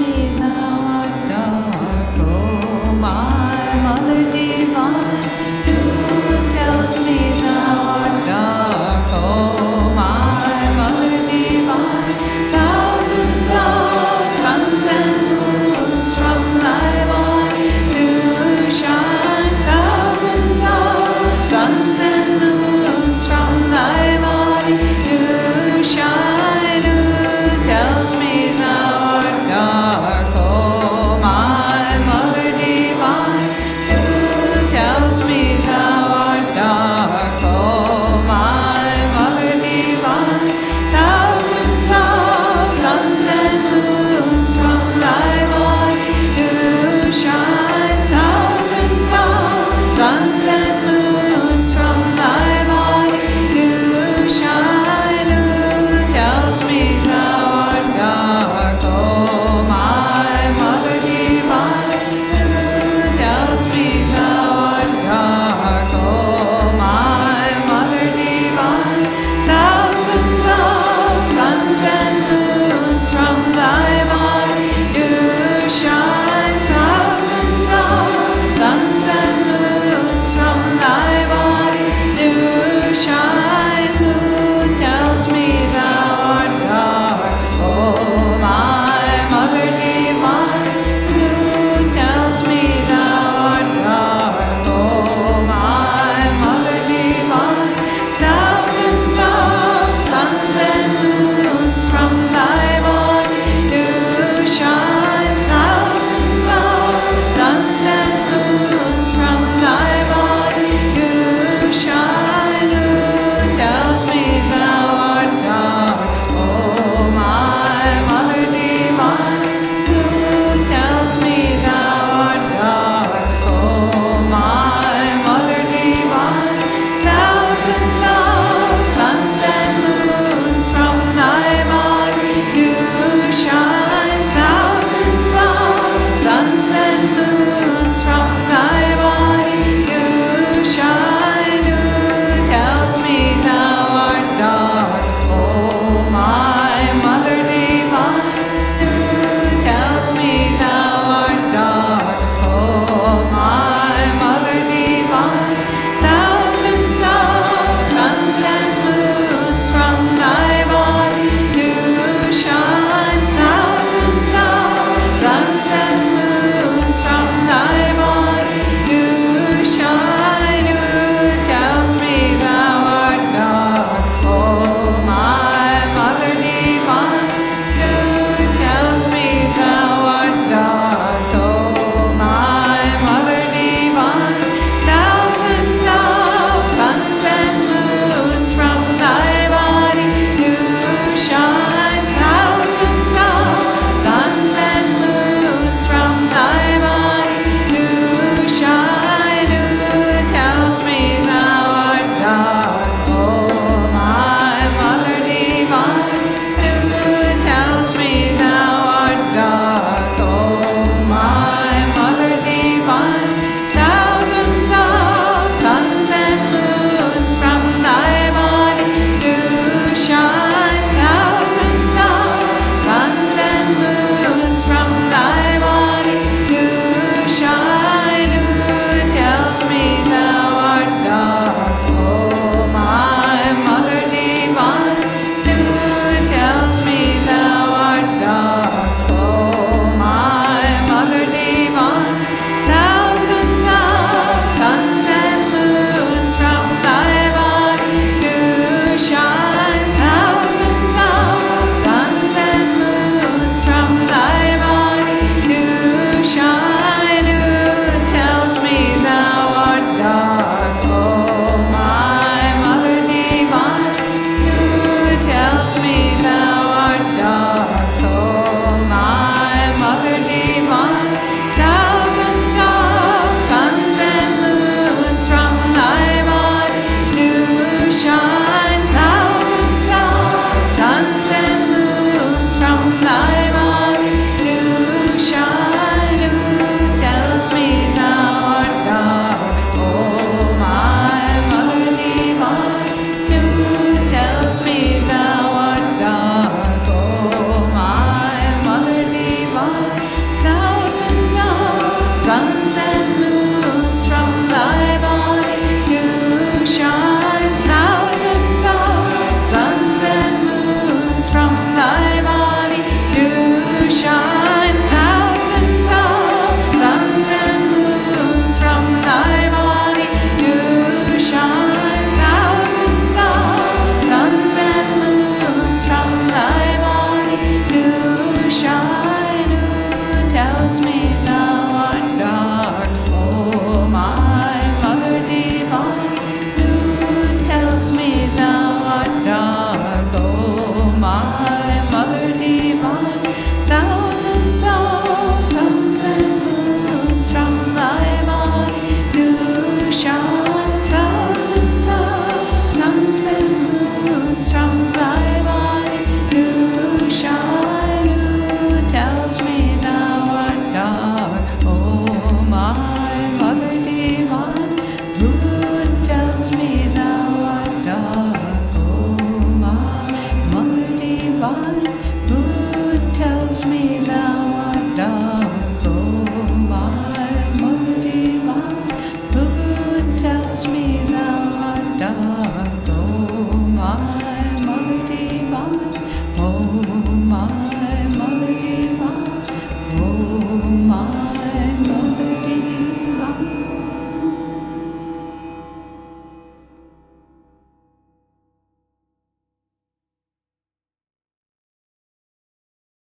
me.